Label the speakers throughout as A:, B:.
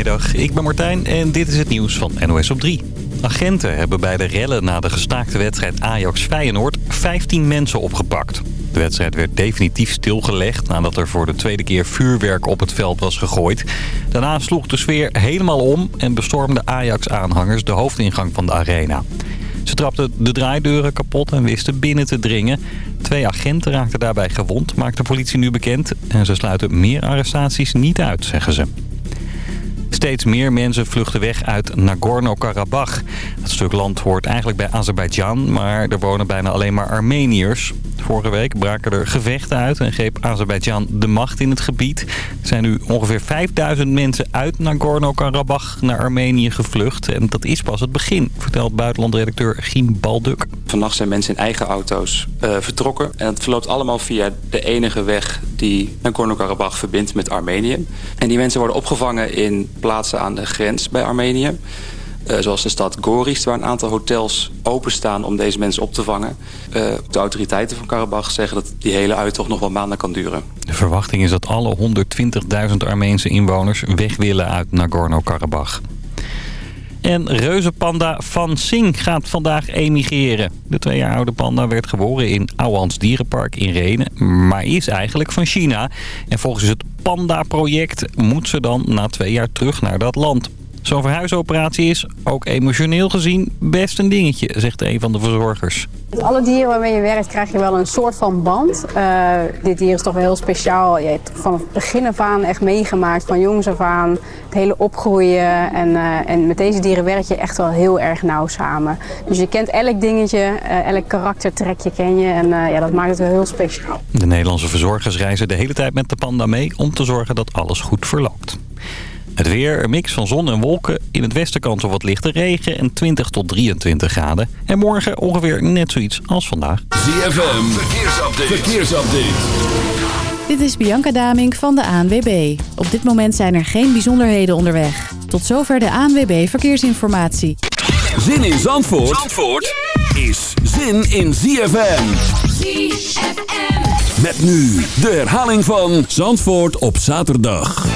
A: Goedemiddag, ik ben Martijn en dit is het nieuws van NOS op 3. Agenten hebben bij de rellen na de gestaakte wedstrijd Ajax-Feyenoord 15 mensen opgepakt. De wedstrijd werd definitief stilgelegd nadat er voor de tweede keer vuurwerk op het veld was gegooid. Daarna sloeg de sfeer helemaal om en bestormden Ajax-aanhangers de hoofdingang van de arena. Ze trapten de draaideuren kapot en wisten binnen te dringen. Twee agenten raakten daarbij gewond, maakt de politie nu bekend. En ze sluiten meer arrestaties niet uit, zeggen ze. Steeds meer mensen vluchten weg uit Nagorno-Karabakh. Dat stuk land hoort eigenlijk bij Azerbeidzjan, maar er wonen bijna alleen maar Armeniërs. Vorige week braken er gevechten uit en greep Azerbeidzjan de macht in het gebied. Er zijn nu ongeveer 5000 mensen uit Nagorno-Karabakh naar Armenië gevlucht. En dat is pas het begin, vertelt buitenlandredacteur Giem Balduk.
B: Vannacht zijn mensen in eigen auto's uh, vertrokken. En het verloopt allemaal via de enige weg die Nagorno-Karabakh verbindt met Armenië. En die mensen worden opgevangen in plaatsen aan de grens bij Armenië. Uh, zoals de stad Goris, waar een aantal hotels openstaan om deze mensen op te vangen. Uh, de autoriteiten van Karabach zeggen dat die hele uittocht nog wel maanden kan duren.
A: De verwachting is dat alle 120.000 Armeense inwoners weg willen uit Nagorno-Karabach. En reuzenpanda Van Sing gaat vandaag emigreren. De twee jaar oude panda werd geboren in Ouwans Dierenpark in Renen, maar is eigenlijk van China. En volgens het Panda-project moet ze dan na twee jaar terug naar dat land. Zo'n verhuisoperatie is, ook emotioneel gezien, best een dingetje, zegt een van de verzorgers.
C: Met alle dieren waarmee je werkt krijg je wel een soort van band. Uh, dit dier is toch wel heel speciaal. Je hebt van het begin af aan echt meegemaakt, van jongs af aan, het hele opgroeien. En, uh, en met deze dieren werk je echt wel heel erg nauw samen. Dus je kent elk dingetje, uh, elk karaktertrekje ken je en ja, dat maakt het wel heel speciaal.
A: De Nederlandse verzorgers reizen de hele tijd met de panda mee om te zorgen dat alles goed verloopt. Het weer, een mix van zon en wolken. In het westen kans op wat lichte regen en 20 tot 23 graden. En morgen ongeveer net zoiets als vandaag.
D: ZFM, verkeersupdate. verkeersupdate.
E: Dit is Bianca Damink van de ANWB. Op dit moment zijn er geen bijzonderheden onderweg. Tot zover de ANWB Verkeersinformatie.
D: Zin in Zandvoort, Zandvoort is zin in ZFM. ZFM. Met nu de herhaling van Zandvoort op zaterdag.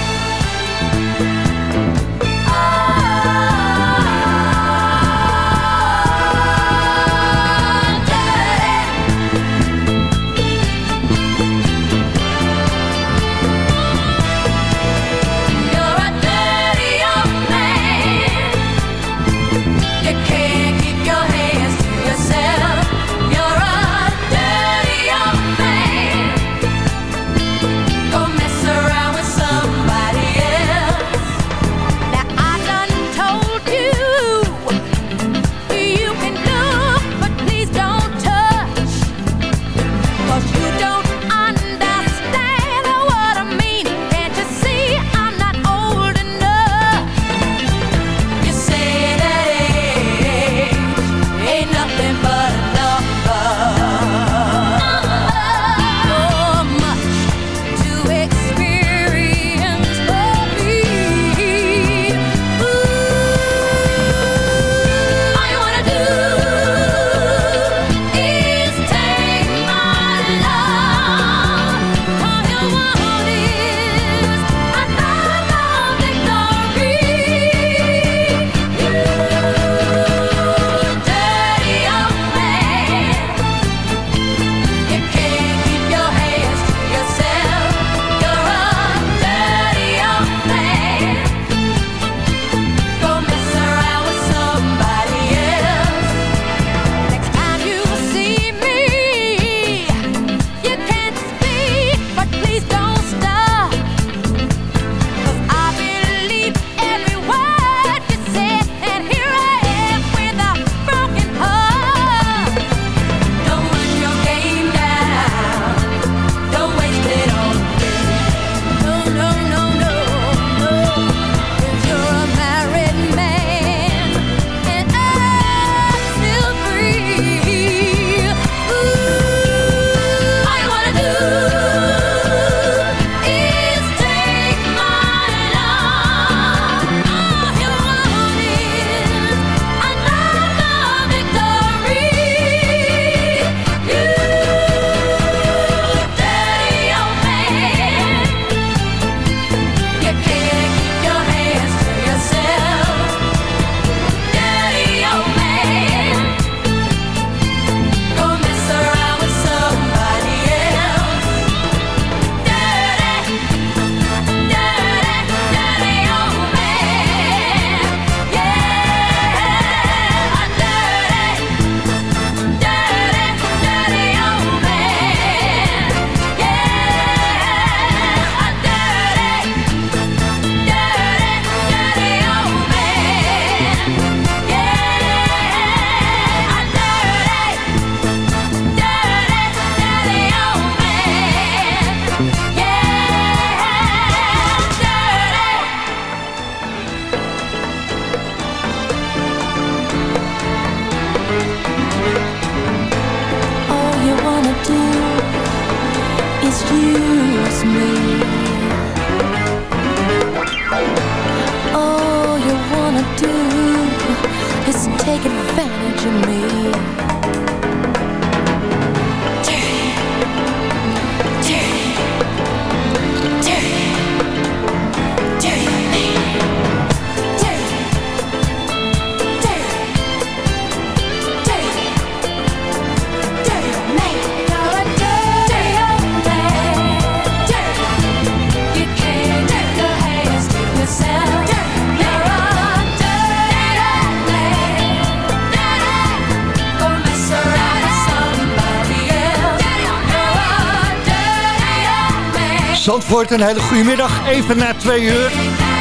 F: Zandvoort. Een hele goede middag, even na twee uur.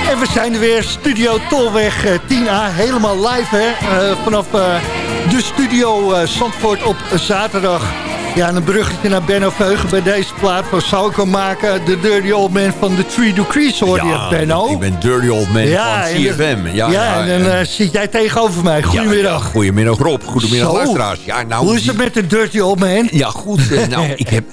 F: En we zijn er weer, Studio Tolweg 10A, eh, helemaal live hè. Uh, vanaf uh, de studio Zandvoort op zaterdag. Ja, een bruggetje naar Benno Veugen bij deze plaat van zou ik hem maken. De Dirty Old Man van de Three Degrees hoorde ja, je, Benno.
G: ik ben Dirty Old Man ja, van CFM.
F: Ja, ja, en dan uh, zit jij tegenover mij. Goedemiddag.
G: goedemiddag Rob, goedemiddag Zo. luisteraars.
F: Ja, nou, Hoe is het met de Dirty Old Man?
G: Ja, goed. Eh, nou, ik heb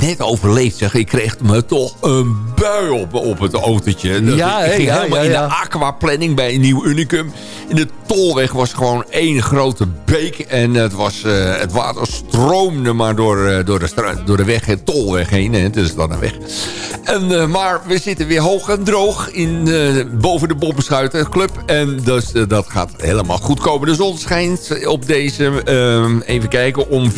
G: net overleefd, zeg. Ik kreeg me toch een bui op, op het autootje. ja, ik ging helemaal in de aquaplanning bij een nieuw Unicum. De tolweg was gewoon één grote beek. En het, was, uh, het water stroomde maar door, uh, door, de, door de weg, de tolweg heen. Hè. Het is dan een weg. En, uh, maar we zitten weer hoog en droog in, boven de Bobbenschuitenclub. En dus dat gaat helemaal goed komen. De zon schijnt op deze, even kijken, om 14.07.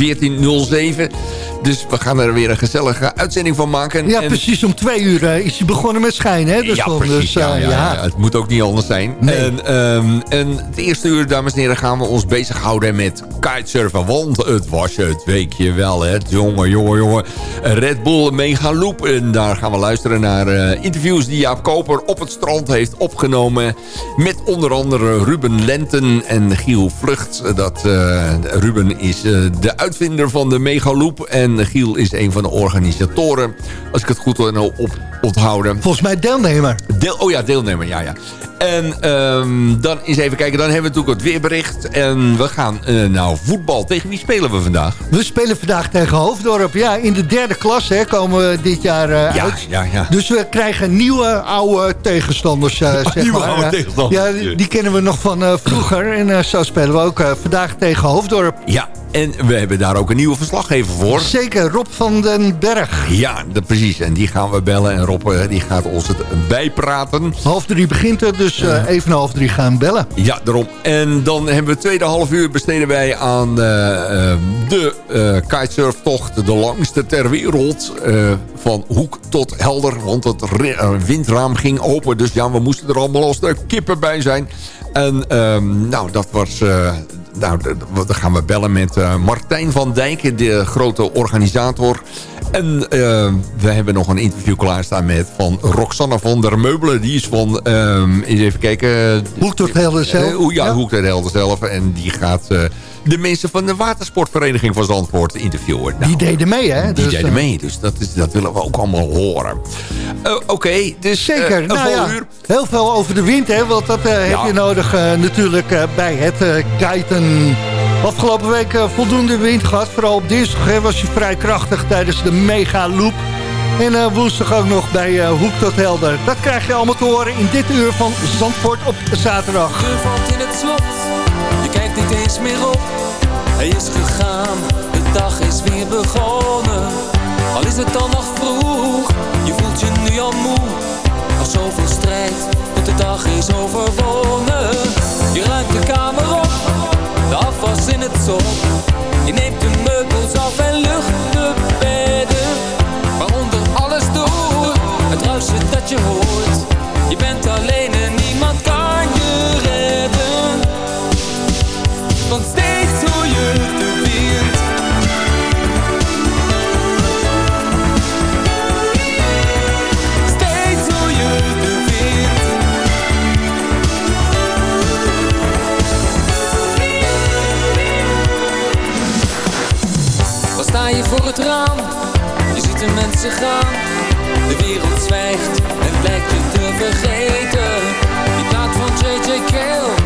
G: Dus we gaan er weer een gezellige uitzending van maken.
F: Ja, precies om twee uur is hij begonnen met schijnen. Hè? Dus
G: ja, precies. Dus, ja, ja, ja, Het moet ook niet anders zijn. Nee. En, um, en het eerste uur, dames en heren, gaan we ons bezighouden met kitesurfen. Want het was het weekje wel, hè. Jongen, jongen, jongen. Red Bull Mega Loop. En daar gaan we luisteren naar uh, interviews die Jaap Koper op het strand heeft opgenomen. Met onder andere Ruben Lenten en Giel Vlucht. Dat, uh, Ruben is uh, de uitvinder van de Mega Loop. En Giel is een van de organisatoren. Als ik het goed op onthouden.
F: Volgens mij deelnemer.
G: Deel, oh ja, deelnemer, ja, ja. En um, dan eens even kijken, dan hebben we natuurlijk het weerbericht. En we gaan uh, nou voetbal. Tegen wie spelen we vandaag?
F: We spelen vandaag tegen Hoofddorp. Ja, in de derde klas hè, komen we dit jaar uh,
G: ja,
F: uit.
G: Ja, ja.
F: Dus we krijgen nieuwe, oude tegenstanders, uh, zeg
G: nieuwe,
F: maar.
G: oude tegenstanders.
F: Ja, die, die, kennen we nog van vroeger. En zo spelen we ook vandaag tegen Hoofddorp.
G: Ja, en we hebben daar ook een nieuwe verslaggever voor.
F: Zeker, Rob van den Berg.
G: Ja, de, precies. En die gaan we bellen. En Rob die gaat ons het bijpraten.
F: Half drie begint het, dus uh, even half drie gaan bellen.
G: Ja, daarom. En dan hebben we het tweede half uur besteden wij aan uh, de uh, kitesurftocht. De langste ter wereld. van hoek tot helder. Want het windraam ging open. Dus ja, we moesten er allemaal als de kippen bij zijn. En um, nou, dat was nou, dan gaan we bellen met uh, Martijn van Dijk, de grote organisator. En uh, we hebben nog een interview klaarstaan met van Roxanne van der Meubelen. Die is van, um, eens even kijken...
F: Hoek tot Helder zelf.
G: Uh, ja, ja, Hoek tot Helder zelf. En die gaat de mensen van de watersportvereniging van Zandvoort interviewen.
F: Nou, die deden mee, hè?
G: Die dus, deden mee, dus dat, is, dat willen we ook allemaal horen. Oké, dus
F: Zeker, nou, ja, uur. Heel veel over de wind, hè? Want dat heb je nodig natuurlijk bij het kiten. Afgelopen week voldoende wind gehad. Vooral op dinsdag was je vrij krachtig tijdens de mega loop. En uh, woensdag ook nog bij uh, Hoek tot Helder. Dat krijg je allemaal te horen in dit uur van Zandvoort op zaterdag.
H: Je valt in het slot, je kijkt niet eens meer op. Hij is gegaan, de dag is weer begonnen. Al is het dan nog vroeg, je voelt je nu al moe. Al zoveel strijd, de dag is overwonnen. Je ruimt de kamer de afwas in het zon. Je neemt de meubels af en lucht de bedden. Waaronder alles door, het ruisen dat je hoort. Je bent alleen de wereld zwijgt en blijkt je te vergeten. Die plaat van J.J. Cale,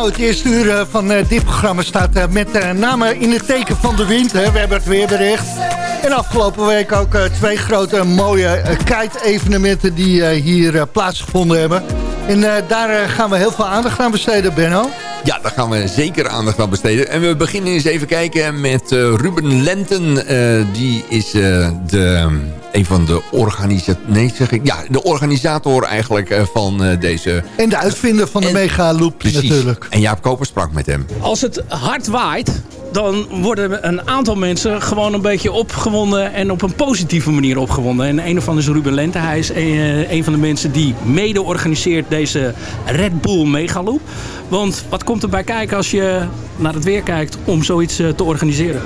F: Nou, het eerste uur eh, van eh, dit programma staat eh, met name in het teken van de wind. Hè. We hebben het weerbericht. En afgelopen week ook twee grote mooie kite-evenementen die hier plaatsgevonden hebben. En daar gaan we heel veel aandacht aan besteden, Benno.
G: Ja, daar gaan we zeker aandacht aan besteden. En we beginnen eens even kijken met Ruben Lenten. Die is de, een van de organisator... Nee, zeg ik. Ja, de organisator eigenlijk eh, van eh, deze...
F: En de uitvinder van de
G: En-
F: Megaloop
G: Precies.
F: natuurlijk.
G: En Jaap Koper sprak met hem.
I: Als het hard waait, dan worden een aantal mensen gewoon een beetje opgewonden en op een positieve manier opgewonden. En een van is Ruben Lente. Hij is een, een van de mensen die mede organiseert deze Red Bull Megaloop. Want wat komt erbij kijken als je naar het weer kijkt om zoiets eh, te organiseren?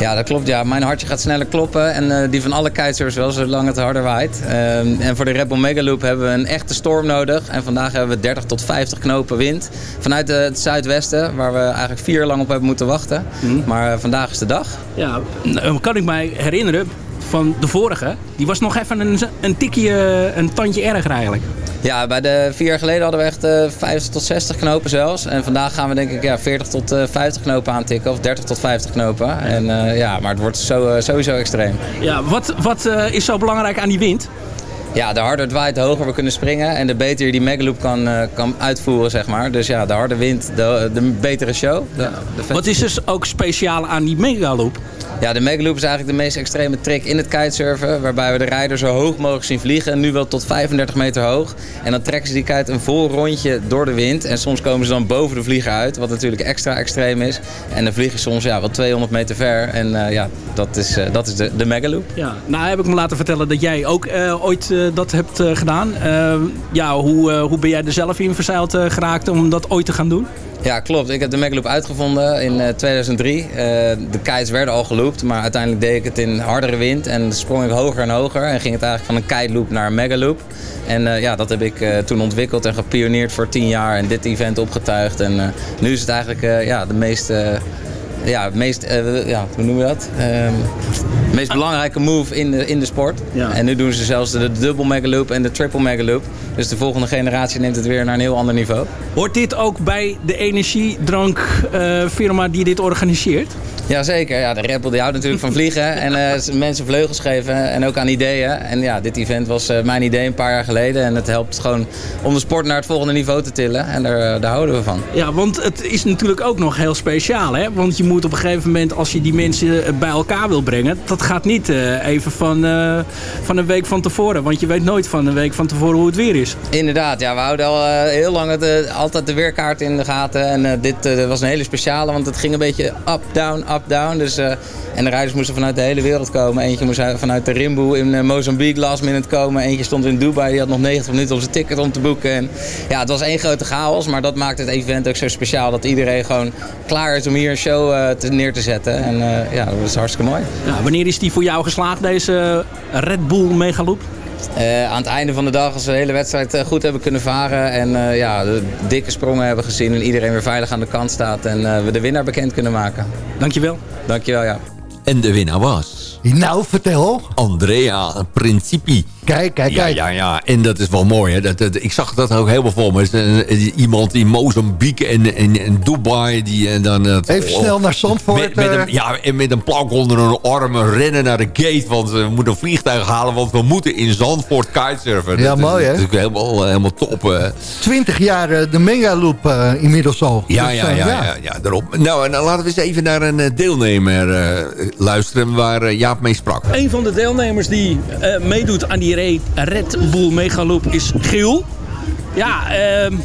J: Ja, dat klopt. Ja. Mijn hartje gaat sneller kloppen. En eh, die van alle kitesurfers wel, zolang het harder waait. Ehm, en voor de Red Bull Megaloop hebben we een echte storm nodig. En vandaag hebben we 30 tot 50 knopen wind. Vanuit eh, het zuidwesten, waar we eigenlijk vier lang op hebben moeten wachten. Maar eh, vandaag is de dag.
I: Ja, nou, kan ik mij herinneren van de vorige. Die was nog even een, een tikje, eh, een tandje erger eigenlijk.
J: Ja, bij de vier jaar geleden hadden we echt eh 50 tot 60 knopen zelfs. En vandaag gaan we denk ik ja, 40 tot eh 50 knopen aantikken. Of 30 tot 50 knopen. En eh, ja, maar het wordt zo, eh, sowieso extreem.
I: Ja, wat, wat eh, is zo belangrijk aan die wind?
J: Ja, de harder het waait, de hoger we kunnen springen. En de beter je die megaloop kan, uh, kan uitvoeren, zeg maar. Dus ja, de harde wind, de, de betere show. De,
I: de Wat is dus ook speciaal aan die megaloop?
J: Ja, de megaloop is eigenlijk de meest extreme trick in het kitesurfen. Waarbij we de rijder zo hoog mogelijk zien vliegen. Nu wel tot 35 meter hoog. En dan trekken ze die kite een vol rondje door de wind. En soms komen ze dan boven de vlieger uit. Wat natuurlijk extra extreem is. En dan vliegen soms ja, wel 200 meter ver. En uh, ja, dat is, uh, dat is de, de megaloop.
I: Ja, nou heb ik me laten vertellen dat jij ook ooit dat hebt gedaan. ja, hoe, hoe ben jij er zelf in verzeild geraakt om dat ooit te gaan doen?
J: Ja, klopt. Ik heb de Megaloop uitgevonden in 2003. Uh, de kites werden al geloopt, maar uiteindelijk deed ik het in hardere wind. En sprong ik hoger en hoger en ging het eigenlijk van een kite loop naar een megaloop. En ja, dat heb ik toen ontwikkeld en gepioneerd voor 10 jaar en dit event opgetuigd. En nu is het eigenlijk ja, de meest ja, meest, uh, ja, hoe noemen we dat? Uh, meest belangrijke move in de, in de sport. Ja. En nu doen ze zelfs de double megaloop en de triple megaloop. Dus de volgende generatie neemt het weer naar een heel ander niveau.
I: Hoort dit ook bij de energiedrankfirma uh, die dit organiseert?
J: Jazeker, ja, de Red die houdt natuurlijk van vliegen en uh, mensen vleugels geven en ook aan ideeën. En ja, dit event was uh, mijn idee een paar jaar geleden en het helpt gewoon om de sport naar het volgende niveau te tillen en daar, daar houden we van.
I: Ja, want het is natuurlijk ook nog heel speciaal hè, want je moet op een gegeven moment als je die mensen bij elkaar wil brengen, dat gaat niet uh, even van, van een week van tevoren, want je weet nooit van een week van tevoren hoe het weer is.
J: Inderdaad, ja, we houden al heel lang het, altijd de weerkaart in de gaten en dit was een hele speciale, want het ging een beetje up, down, up, up-down. Dus, en de rijders moesten vanuit de hele wereld komen. Eentje moest vanuit de Rimboe in Mozambique last minute komen. Eentje stond in Dubai, die had nog 90 minuten om zijn ticket om te boeken. En, ja, het was één grote chaos, maar dat maakt het event ook zo speciaal. Dat iedereen gewoon klaar is om hier een show te, neer te zetten. En ja, dat was hartstikke mooi.
I: Ja, wanneer is die voor jou geslaagd, deze Red Bull Megaloop?
J: Uh, aan het einde van de dag, als we de hele wedstrijd goed hebben kunnen varen en uh, ja, de dikke sprongen hebben gezien en iedereen weer veilig aan de kant staat en uh, we de winnaar bekend kunnen maken.
I: Dankjewel.
J: Dankjewel, ja.
G: En de winnaar was...
F: Nou, vertel.
G: Andrea Principi.
F: Kijk, kijk, kijk.
G: Ja, ja, ja. En dat is wel mooi. Hè. Dat, dat, ik zag dat ook helemaal voor me. Iemand in Mozambique en, en, en Dubai. Die, en dan,
F: Even oh, snel naar Zandvoort.
G: Met, met een, ja, en met een plank onder hun armen rennen naar de gate. Want we moeten een vliegtuig halen. Want we moeten in Zandvoort kitesurfen.
F: Ja, mooi hè.
G: Dat is natuurlijk helemaal, helemaal top.
F: Twintig jaar de Megaloop uh, inmiddels al.
G: Ja, dus, ja, ja, ja, ja, ja, daarop. Nou, en dan laten we eens even naar een deelnemer uh, luisteren. Waar Jaap mee sprak.
I: Een van de deelnemers die uh, meedoet aan die Red Bull Megaloop is Giel. Ja, uh,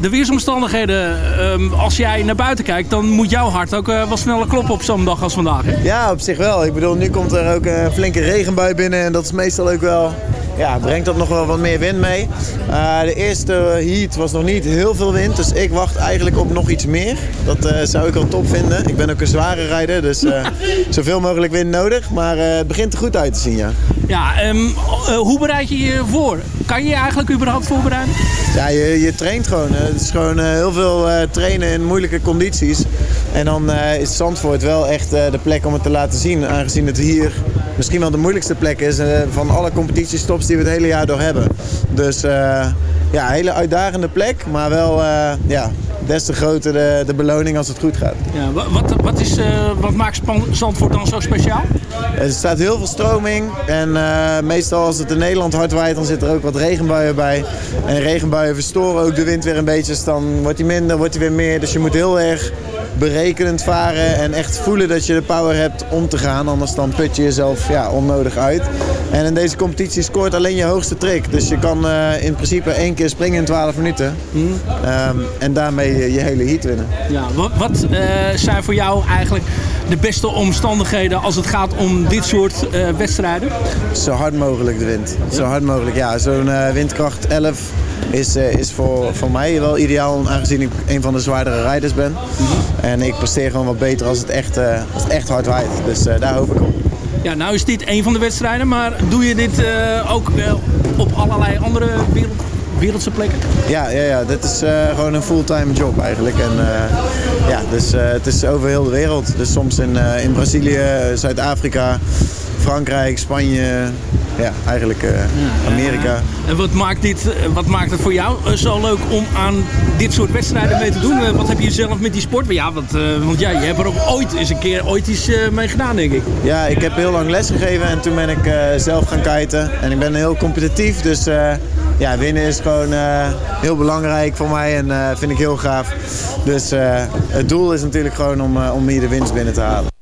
I: de weersomstandigheden, uh, als jij naar buiten kijkt, dan moet jouw hart ook uh, wat sneller kloppen op zo'n dag als vandaag.
K: Ja, op zich wel. Ik bedoel, nu komt er ook een flinke regenbui binnen en dat is meestal ook wel ja, brengt dat nog wel wat meer wind mee. Uh, de eerste heat was nog niet heel veel wind, dus ik wacht eigenlijk op nog iets meer. Dat uh, zou ik al top vinden. Ik ben ook een zware rijder, dus uh, zoveel mogelijk wind nodig. Maar het begint er goed uit te zien, ja.
I: Ja, um, hoe bereid je je voor? Kan je je eigenlijk überhaupt voorbereiden?
K: Ja, je, je traint gewoon. Het is gewoon heel veel trainen in moeilijke condities. En dan is Zandvoort wel echt de plek om het te laten zien. Aangezien het hier misschien wel de moeilijkste plek is van alle die we het hele jaar door hebben. Dus uh, ja, hele uitdagende plek, maar wel uh, ja, des te groter de, de beloning als het goed gaat.
I: Ja, wat, wat, is, uh, wat maakt Zandvoort dan zo speciaal?
K: Er staat heel veel stroming en meestal als het in Nederland hard waait dan zit er ook wat regenbuien bij. En regenbuien verstoren ook de wind weer een beetje, dus dan wordt die minder, wordt die weer meer. Dus je moet heel erg berekenend varen en echt voelen dat je de power hebt om te gaan. Anders dan put je jezelf ja, onnodig uit. En in deze competitie scoort alleen je hoogste trick. Dus je kan uh, in principe één keer springen in 12 minuten. Mm. Um, en daarmee je, je, hele heat winnen.
I: Ja, wat, wat uh, zijn voor jou eigenlijk de beste omstandigheden als het gaat om dit soort uh, wedstrijden?
K: Zo hard mogelijk de wind. Zo hard mogelijk, ja. Zo'n windkracht 11 is, uh, is voor, voor mij wel ideaal, aangezien ik een van de zwaardere rijders ben. Mm -hmm. En ik presteer gewoon wat beter als het echt, uh, als het echt hard waait. Dus uh, daar hoop ik op.
I: Ja, nou is dit een van de wedstrijden, maar doe je dit ook op allerlei andere wereld, wereldse plekken?
K: Ja, ja, ja, dit is gewoon een fulltime job eigenlijk. En, ja, dus het is over heel de wereld. Dus soms in, in Brazilië, Zuid-Afrika, Frankrijk, Spanje, ja, eigenlijk Amerika.
I: En wat maakt, dit, wat maakt het voor jou zo leuk om aan dit soort wedstrijden mee te doen? wat heb je zelf met die sport? Ja, want, want ja, je hebt er ook ooit eens een keer ooit iets mee gedaan, denk ik.
K: Ja, ik heb heel lang les gegeven en toen ben ik zelf gaan kiten. En ik ben heel competitief, dus ja, winnen is gewoon heel belangrijk voor mij en vind ik heel gaaf. Dus het doel is natuurlijk gewoon om, om hier de winst binnen te halen.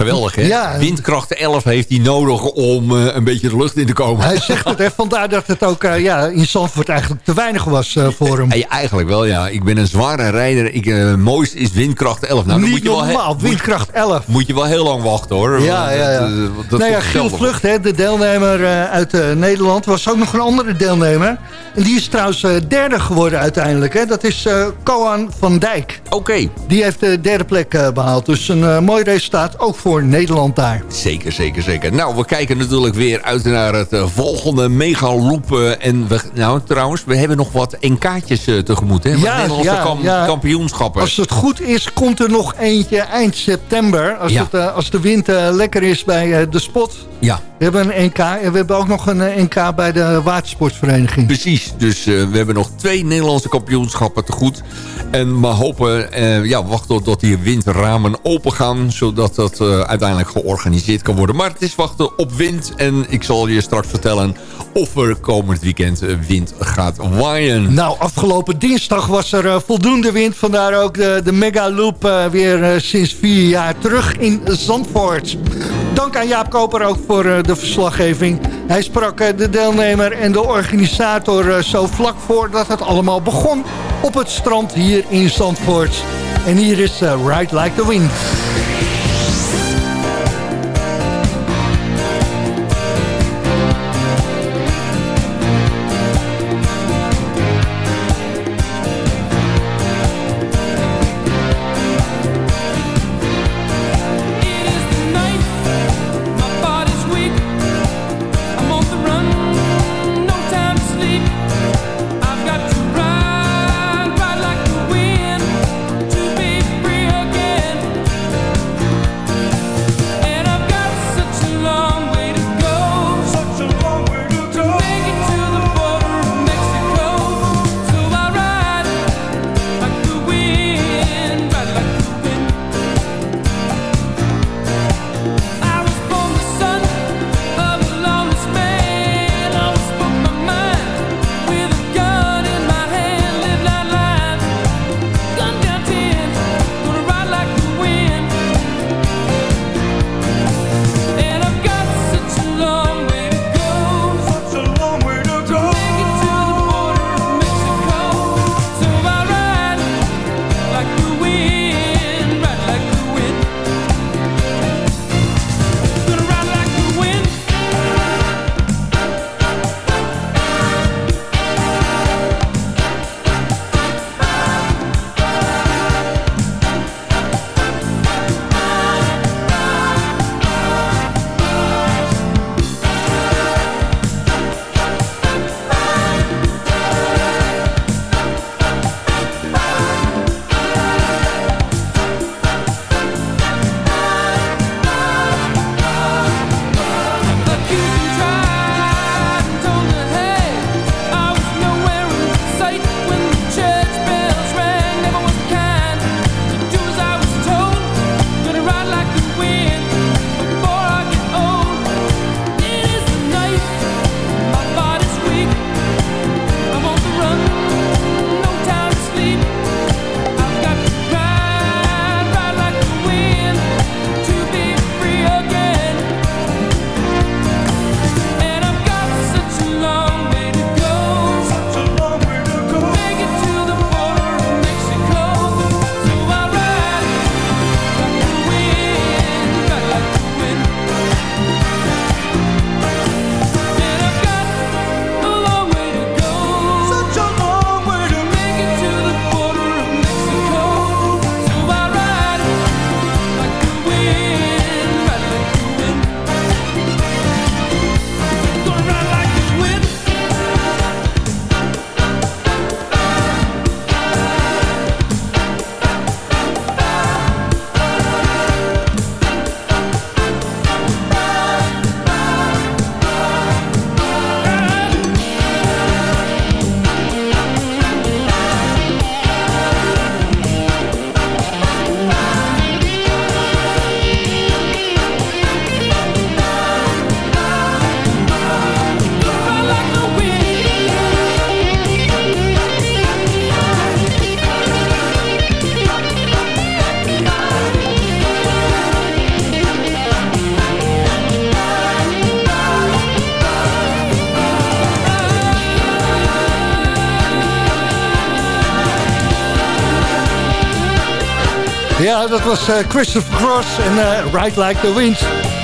G: Geweldig, hè? Ja. Windkracht 11 heeft hij nodig om uh, een beetje de lucht in te komen.
F: Hij zegt het, hè? Vandaar dat het ook uh, ja, in Zandvoort eigenlijk te weinig was uh, voor hem.
G: Ja, eigenlijk wel, ja. Ik ben een zware rijder. Ik, mooist is windkracht 11. Nou,
F: Niet moet je normaal, wel windkracht 11.
G: Moet je wel heel lang wachten, hoor.
F: Ja, ja, ja. Dat, nou ja, Giel Vlucht, hè, de deelnemer uit Nederland, was ook nog een andere deelnemer. En die is trouwens derde geworden uiteindelijk. Hè. Dat is Koan van Dijk.
G: Oké.
F: Die heeft de derde plek behaald. Dus een mooi resultaat, ook voor Nederland daar.
G: Zeker, zeker, zeker. Nou, we kijken natuurlijk weer uit naar het uh, volgende megaloop. Uh, en we, nou, trouwens, we hebben nog wat NK'tjes uh, tegemoet. Hè?
F: Ja, ja,
G: kam ja, kampioenschappen.
F: Als het goed is, komt er nog eentje eind september. Als, het, als de wind lekker is bij de spot.
G: Ja.
F: We hebben een NK en we hebben ook nog een NK bij de watersportvereniging.
G: Precies, dus we hebben nog twee Nederlandse kampioenschappen te goed. En we hopen, ja, wachten tot die windramen open gaan. Zodat dat uiteindelijk georganiseerd kan worden. Maar het is wachten op wind. En ik zal je straks vertellen of er komend weekend wind gaat waaien.
F: Nou, afgelopen dinsdag was er uh, voldoende wind. Vandaar ook de, de Mega Loop weer sinds vier jaar terug in Zandvoort. Dank aan Jaap Koper ook voor de verslaggeving. Hij sprak de deelnemer en de organisator zo vlak voordat het allemaal begon... op het strand hier in Zandvoort. En hier is Ride Like the Wind. Ja, dat was uh, Christopher Cross en uh, Ride Like the Wind.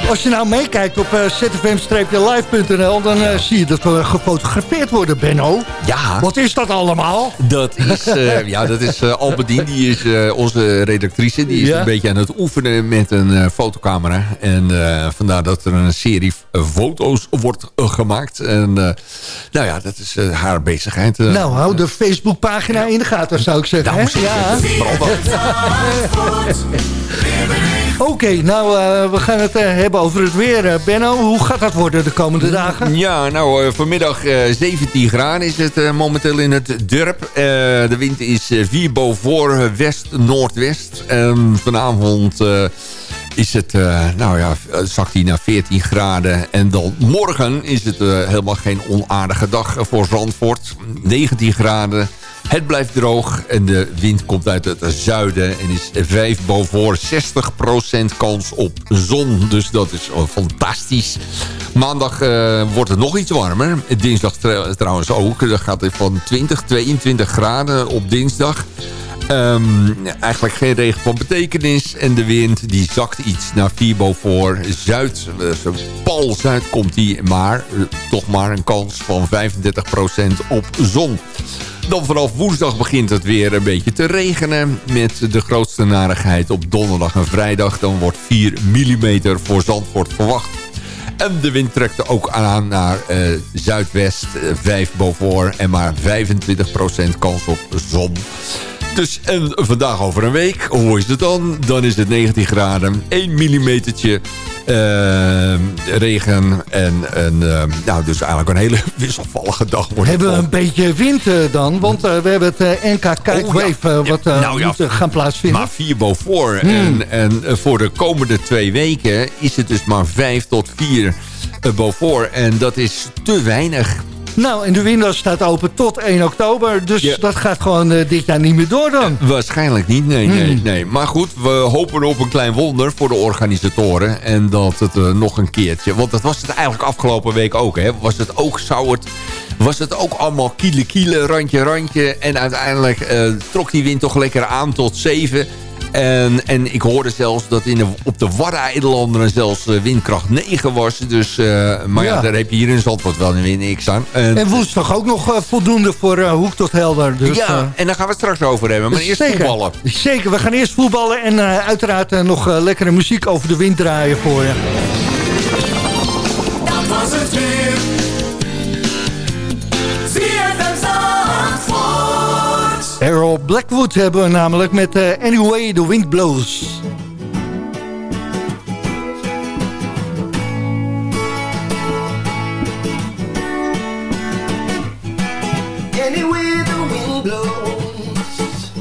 F: Als je nou meekijkt op uh, zfm-live.nl... dan zie je dat we gefotografeerd worden, Benno.
G: Ja.
F: Wat is dat allemaal?
G: Dat is, uh, ja, dat is Albedien, die is onze redactrice. Die is ja? een beetje aan het oefenen met een fotocamera. En vandaar dat er een serie foto's wordt gemaakt. En nou ja, dat is haar bezigheid.
F: nou, hou de Facebookpagina in de gaten, zou ik zeggen.
G: Nou, ja.
F: Oké, nou, uh, we gaan het uh, hebben over het weer. Uh, Benno, hoe gaat dat worden de komende dagen?
G: Ja, nou, vanmiddag 17 graden is het momenteel in het dorp. de wind is 4 boven west-noordwest. Vanavond is het, nou ja, zakt hij naar 14 graden. En dan morgen is het helemaal geen onaardige dag voor Zandvoort. 19 graden. Het blijft droog en de wind komt uit het zuiden en is 5 boven 60% kans op zon. Dus dat is fantastisch. Maandag uh, wordt het nog iets warmer. Dinsdag trouwens ook. Dan gaat het van 20, 22 graden op dinsdag. Um, eigenlijk geen regen van betekenis. En de wind die zakt iets naar 4 boven zuid. Uh, pal zuid komt die, maar toch maar een kans van 35% op zon. Dan vanaf woensdag begint het weer een beetje te regenen. Met de grootste narigheid op donderdag en vrijdag. Dan wordt 4 mm voor Zandvoort verwacht. En de wind trekt ook aan naar uh, zuidwest, 5 uh, boven en maar 25% kans op zon. Dus en vandaag over een week, hoe is het dan? Dan is het 19 graden, 1 millimetertje uh, regen en, en uh, nou, dus eigenlijk een hele wisselvallige dag.
F: Wordt hebben we een beetje wind uh, dan? Want we hebben het NK Kijkwave oh, ja. wat nou, ja, moet gaan plaatsvinden.
G: Maar 4 boven hmm. en, en voor de komende twee weken is het dus maar 5 tot 4 boven en dat is te weinig.
F: Nou, en de Windows staat open tot 1 oktober. Dus ja. dat gaat gewoon uh, dit jaar niet meer door dan.
G: Uh, waarschijnlijk niet, nee, nee, hmm. nee. Maar goed, we hopen op een klein wonder voor de organisatoren. En dat het uh, nog een keertje... Want dat was het eigenlijk afgelopen week ook, hè. Was het ook, zou het... Was het ook allemaal kiele kiele, randje randje. En uiteindelijk trok die wind toch lekker aan tot 7... En, en ik hoorde zelfs dat in de, op de Waddeneilanden zelfs uh, windkracht 9 was. Dus, uh, maar ja. ja. daar heb je hier in Zandvoort wel weer niks aan.
F: En, en woensdag ook nog uh, voldoende voor Hoek tot Helder. Dus,
G: ja, en daar gaan we het straks over hebben. Maar eerst
F: zeker,
G: voetballen.
F: Zeker, we gaan eerst voetballen en uiteraard nog lekkere muziek over de wind draaien voor je. Dat was het weer. Errol Blackwood hebben we namelijk met uh, Anyway the Wind Blows.
L: Anyway the wind blows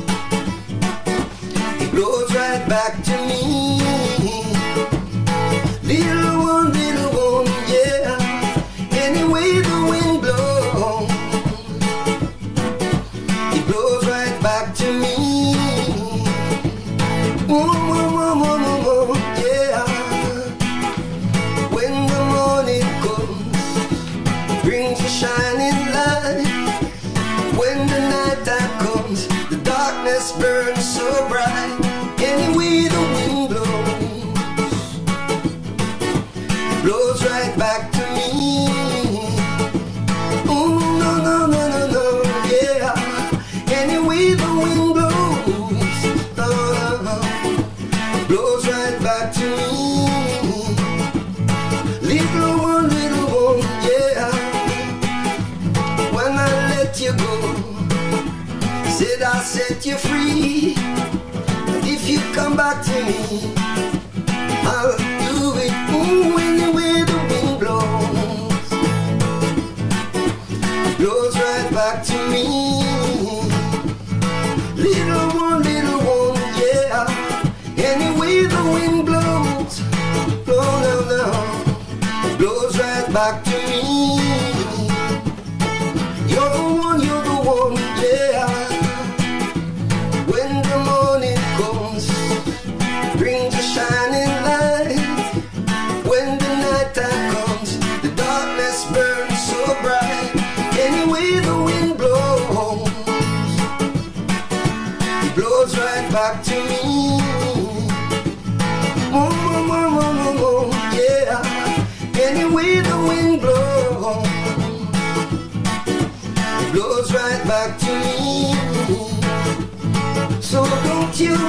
L: It blows right back to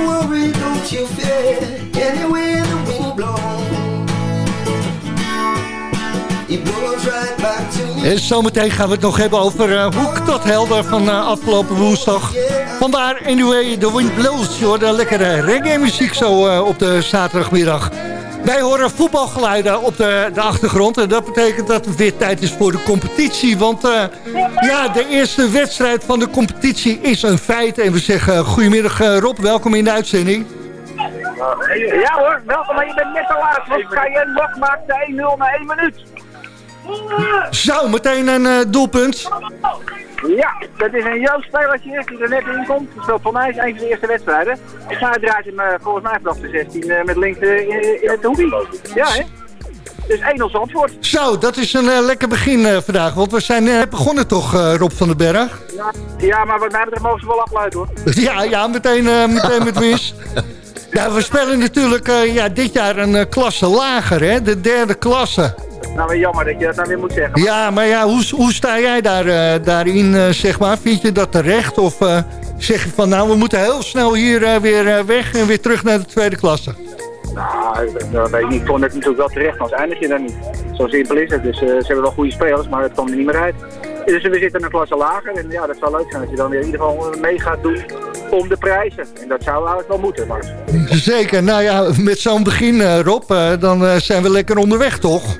L: worry, don't you fear. The wind blows.
F: En zometeen gaan we het nog hebben over uh, Hoek tot Helder van uh, afgelopen woensdag. Vandaar Anyway, The Wind Blows. Je hoort lekkere reggae muziek zo op de zaterdagmiddag. Wij horen voetbalgeluiden op de, de achtergrond. En dat betekent dat het weer tijd is voor de competitie. Want ja, de eerste wedstrijd van de competitie is een feit. En we zeggen goedemiddag uh, Rob, welkom in de uitzending.
M: Ja hoor, welkom. Maar je bent net te laat. Want Cayenne maakt de 1-0 na 1 minuut.
F: Zo, meteen een uh, doelpunt.
M: Ja, dat is een Joost spelertje die er net in komt. Dat speelt voor mij is een van de eerste wedstrijden. En hij draait hem uh, volgens mij vanaf de 16 uh, met links uh, in, in, het hoekje. Ja, hè? Dus 1-0 Zandvoort.
F: Zo, dat is een lekker begin vandaag. Want we zijn begonnen toch, Rob van den Berg?
M: Ja, ja, maar wat mij betreft mogen ze wel afluiten, hoor.
F: ja, ja, meteen, meteen met winst. Ja, we spelen natuurlijk ja, dit jaar een klasse lager, hè? De derde klasse.
M: Nou, weer jammer dat je dat nou weer moet zeggen.
F: Ja, maar ja, hoe, hoe sta jij daar, daarin, zeg maar? Vind je dat terecht? Of zeg je van, nou, we moeten heel snel hier weer weg en weer terug naar de tweede klasse?
M: Nou, ik vond het natuurlijk wel terecht, anders eindig je dan niet. Zo simpel is het. Dus ze hebben wel goede spelers, maar het kwam er niet meer uit. Dus we zitten een klasse lager en ja, dat zou leuk zijn als je dan weer in ieder geval mee gaat doen om de prijzen. En dat zou eigenlijk wel moeten. Maar...
F: Zeker. Nou ja, met zo'n begin, Rob, dan zijn we lekker onderweg, toch?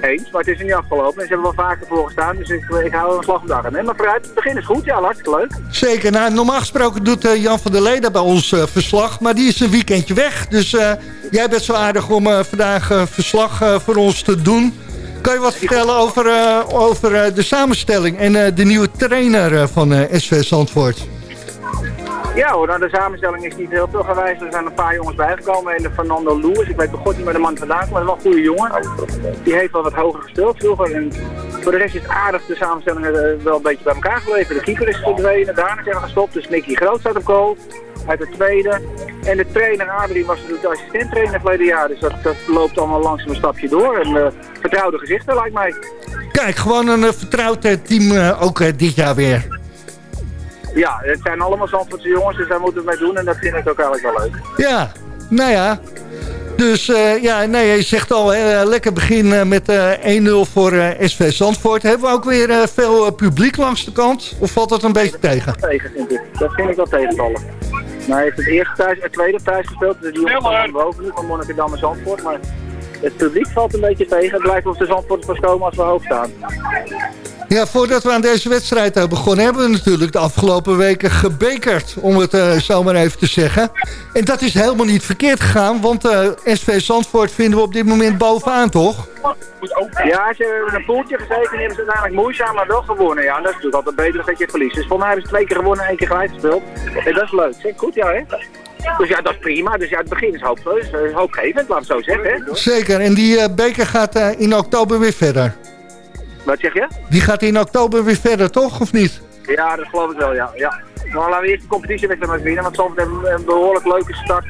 M: Eens, maar het is er niet afgelopen. En ze hebben wel vaker voor gestaan, dus ik, hou een slag om dag aan. Maar vooruit, het begin is goed, ja, hartstikke leuk.
F: Zeker, nou, normaal gesproken doet uh, Jan van der Leden bij ons uh, verslag, maar die is een weekendje weg. Dus uh, jij bent zo aardig om vandaag verslag voor ons te doen. Kan je wat vertellen over, over de samenstelling en de nieuwe trainer van SV Zandvoort?
M: Ja hoor, nou, de samenstelling is niet heel veel gewijzigd. Er zijn een paar jongens bijgekomen. En de Fernando Lewis, ik weet god niet waar de man vandaan maar wel een goede jongen. Die heeft wel wat hoger gespeeld vroeger. En voor de rest is aardig de samenstelling eh, wel een beetje bij elkaar gebleven. De keeper is verdwenen, daarna zijn we gestopt. Dus Nicky Groot staat op goal uit de tweede. En de trainer Adrie was natuurlijk de assistent-trainer verleden jaar. Dus dat, dat loopt allemaal langzaam een stapje door. En uh, vertrouwde gezichten lijkt mij.
F: Kijk, gewoon een uh, vertrouwd team ook dit jaar weer.
M: Ja, het zijn allemaal Zandvoortse jongens, dus daar moeten we mee doen. En dat vind ik ook eigenlijk wel leuk.
F: Ja, nou ja. Dus uh, ja, nee, je zegt al, uh, lekker begin uh, met 1-0 voor SV Zandvoort. Hebben we ook weer veel publiek langs de kant? Of valt dat een beetje tegen?
M: Tegen, vind ik. Dat vind ik wel tegenvallen. Maar hij heeft het eerste thuis, het tweede thuis gespeeld. Dus die jongens van boven nu, van Monnikendam en Zandvoort. Maar het publiek valt een beetje tegen. Het blijft of de Zandvoort pas komen als we hoog staan.
F: Ja, voordat we aan deze wedstrijd begonnen... hebben we natuurlijk de afgelopen weken gebekerd, om het uh, zo maar even te zeggen. En dat is helemaal niet verkeerd gegaan, want uh, SV Zandvoort vinden we op dit moment bovenaan, toch?
M: Ja, ze hebben een poeltje gezeten en hebben ze uiteindelijk moeizaam, maar wel gewonnen. Ja, dat is natuurlijk altijd beter dan dat je verliest. Dus voor mij hebben ze twee keer gewonnen en één keer gelijk gespeeld. En dat is leuk. Zeg, goed, ja, hè? Dus ja, dat is prima. Dus ja, het begin is hoopvol, hoopgevend, laat ik zo zeggen. Hè?
F: Zeker, en die uh, beker gaat in oktober weer verder.
M: Wat zeg je?
F: Die gaat in oktober weer verder, toch? Of niet?
M: Ja, dat geloof ik wel, ja. ja. Maar laten we eerst de competitiewedstrijd maar winnen. Want soms hebben we een behoorlijk leuke start.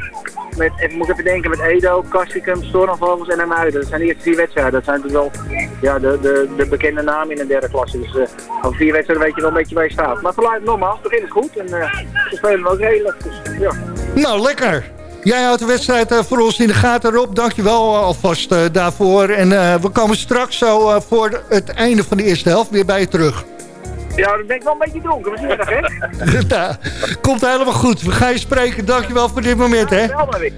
M: Met, ik moet even denken met Edo, Kassikum, Stormvogels en Muiden. Dat zijn de eerste vier wedstrijden. Dat zijn natuurlijk wel ja, de, de, de bekende namen in de derde klasse. Dus uh, over vier wedstrijden weet je wel een beetje waar je staat. Maar geluid nogmaals, het begin is goed. En uh, ze spelen ook redelijk. Dus, ja.
F: Nou, lekker. Jij houdt de wedstrijd uh, voor ons in de gaten, Rob. Dankjewel alvast uh, daarvoor. En we komen straks zo voor het einde van de eerste helft weer bij je terug.
M: Ja, dat denk ik wel een beetje donker. We zien dat, hè?
F: komt helemaal goed. We gaan je spreken. Dankjewel voor dit moment, hè?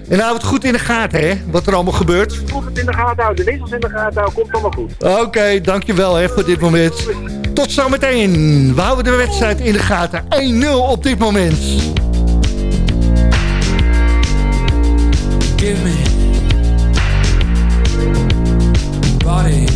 F: En hou het goed in de gaten, hè? Wat er allemaal gebeurt.
M: Goed het in de gaten houden. De wissels in de gaten houden. Komt allemaal goed.
F: Oké, okay, dankjewel hè, voor dit moment. Tot zometeen. We houden de wedstrijd in de gaten. 1-0 op dit moment.
H: Give me. Body